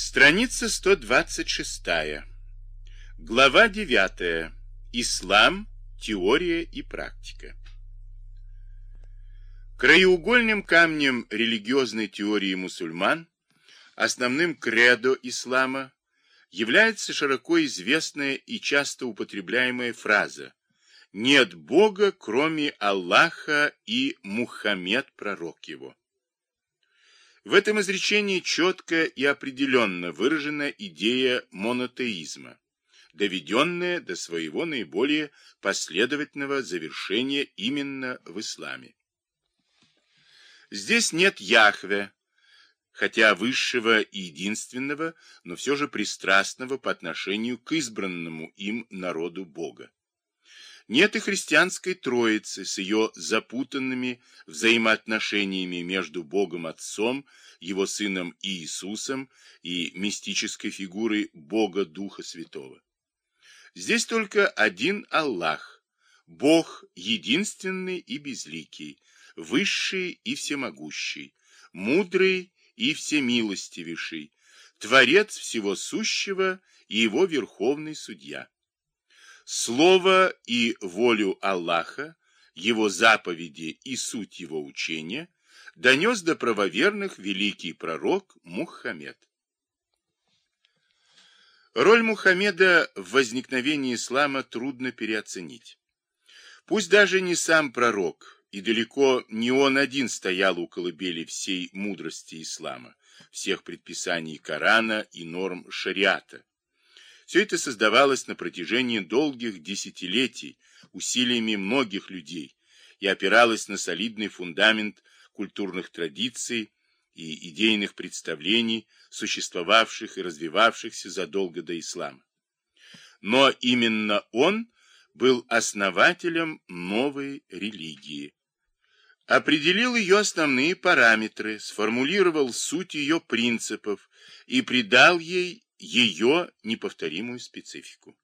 Страница 126. Глава 9. Ислам, теория и практика. Краеугольным камнем религиозной теории мусульман, основным кредо ислама, является широко известная и часто употребляемая фраза «Нет Бога, кроме Аллаха и Мухаммед, пророк его». В этом изречении четко и определенно выражена идея монотеизма, доведенная до своего наиболее последовательного завершения именно в исламе. Здесь нет Яхве, хотя высшего и единственного, но все же пристрастного по отношению к избранному им народу Бога. Нет и христианской Троицы с ее запутанными взаимоотношениями между Богом Отцом, Его Сыном Иисусом и мистической фигурой Бога Духа Святого. Здесь только один Аллах, Бог единственный и безликий, высший и всемогущий, мудрый и всемилостивейший, Творец всего сущего и его верховный судья. Слово и волю Аллаха, его заповеди и суть его учения донес до правоверных великий пророк Мухаммед. Роль Мухаммеда в возникновении ислама трудно переоценить. Пусть даже не сам пророк, и далеко не он один стоял у колыбели всей мудрости ислама, всех предписаний Корана и норм шариата, все это создавалось на протяжении долгих десятилетий усилиями многих людей и опиралось на солидный фундамент культурных традиций и идейных представлений, существовавших и развивавшихся задолго до ислама. Но именно он был основателем новой религии. Определил ее основные параметры, сформулировал суть ее принципов и придал ей ее неповторимую специфику.